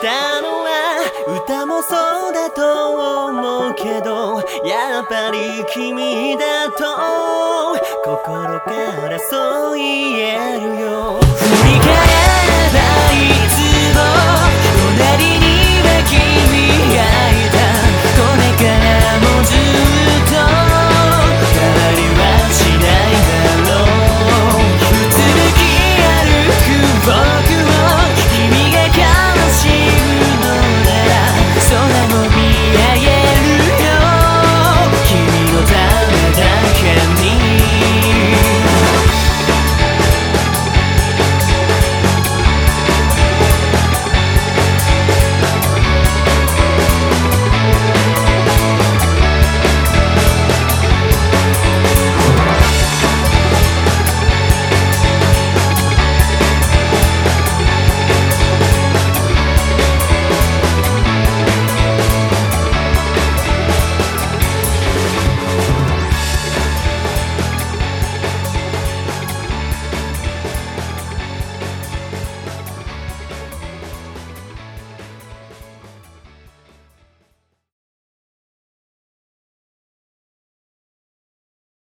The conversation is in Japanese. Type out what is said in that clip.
たのは歌もそうだと思うけどやっぱり君だと心からそう言えるよ。